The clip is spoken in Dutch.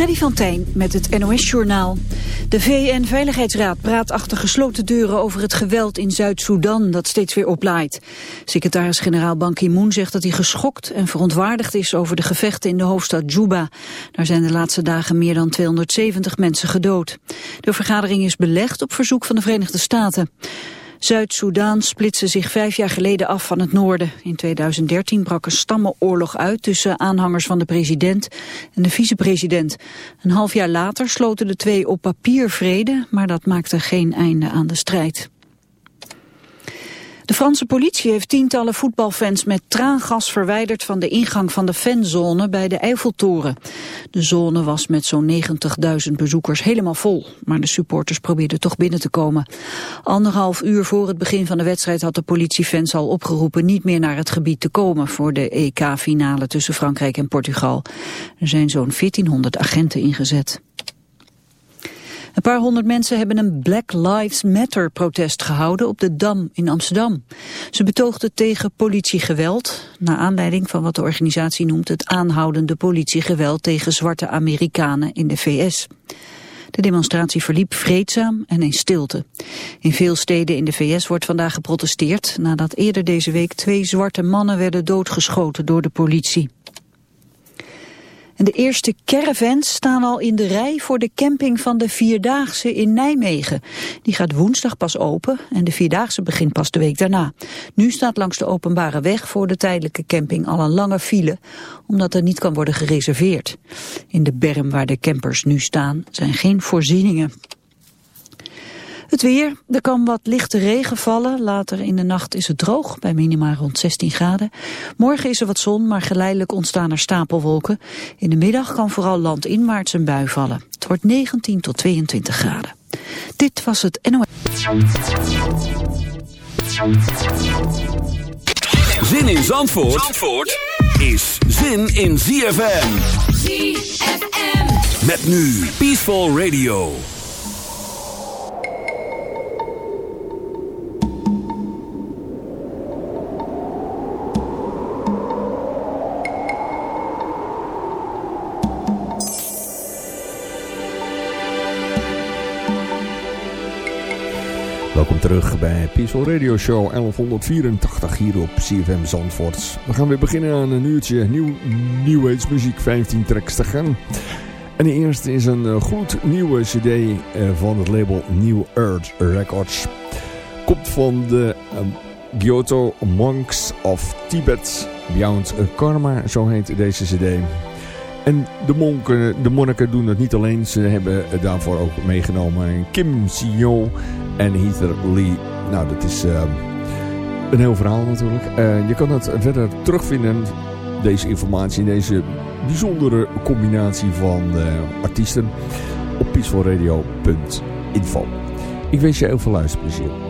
Freddy van met het NOS-journaal. De VN-veiligheidsraad praat achter gesloten deuren over het geweld in Zuid-Soedan dat steeds weer oplaait. Secretaris-generaal Ban Ki-moon zegt dat hij geschokt en verontwaardigd is over de gevechten in de hoofdstad Juba. Daar zijn de laatste dagen meer dan 270 mensen gedood. De vergadering is belegd op verzoek van de Verenigde Staten. Zuid-Soedan splitste zich vijf jaar geleden af van het noorden. In 2013 brak een stammenoorlog uit tussen aanhangers van de president en de vicepresident. Een half jaar later sloten de twee op papier vrede, maar dat maakte geen einde aan de strijd. De Franse politie heeft tientallen voetbalfans met traangas verwijderd van de ingang van de fanzone bij de Eiffeltoren. De zone was met zo'n 90.000 bezoekers helemaal vol, maar de supporters probeerden toch binnen te komen. Anderhalf uur voor het begin van de wedstrijd had de politie fans al opgeroepen niet meer naar het gebied te komen voor de EK-finale tussen Frankrijk en Portugal. Er zijn zo'n 1400 agenten ingezet. Een paar honderd mensen hebben een Black Lives Matter protest gehouden op de Dam in Amsterdam. Ze betoogden tegen politiegeweld, naar aanleiding van wat de organisatie noemt het aanhoudende politiegeweld tegen zwarte Amerikanen in de VS. De demonstratie verliep vreedzaam en in stilte. In veel steden in de VS wordt vandaag geprotesteerd nadat eerder deze week twee zwarte mannen werden doodgeschoten door de politie. En de eerste caravans staan al in de rij voor de camping van de Vierdaagse in Nijmegen. Die gaat woensdag pas open en de Vierdaagse begint pas de week daarna. Nu staat langs de openbare weg voor de tijdelijke camping al een lange file, omdat er niet kan worden gereserveerd. In de berm waar de campers nu staan zijn geen voorzieningen. Het weer, er kan wat lichte regen vallen. Later in de nacht is het droog, bij minima rond 16 graden. Morgen is er wat zon, maar geleidelijk ontstaan er stapelwolken. In de middag kan vooral landinwaarts een bui vallen. Het wordt 19 tot 22 graden. Dit was het NOS. Zin in Zandvoort, Zandvoort is zin in ZFM. ZFM. Met nu Peaceful Radio. Terug bij Peaceful Radio Show 1184 hier op CFM Zandvoort. We gaan weer beginnen aan een uurtje nieuw New Age muziek, 15 tracks te gaan. En de eerste is een uh, goed nieuwe cd uh, van het label New Earth Records. Komt van de uh, Kyoto Monks of Tibet Beyond Karma, zo heet deze cd. En de, monken, de monniken doen het niet alleen. Ze hebben daarvoor ook meegenomen Kim Sio en Heather Lee. Nou, dat is uh, een heel verhaal natuurlijk. Uh, je kan het verder terugvinden, deze informatie, deze bijzondere combinatie van uh, artiesten op peacefulradio.info. Ik wens je heel veel luisterplezier.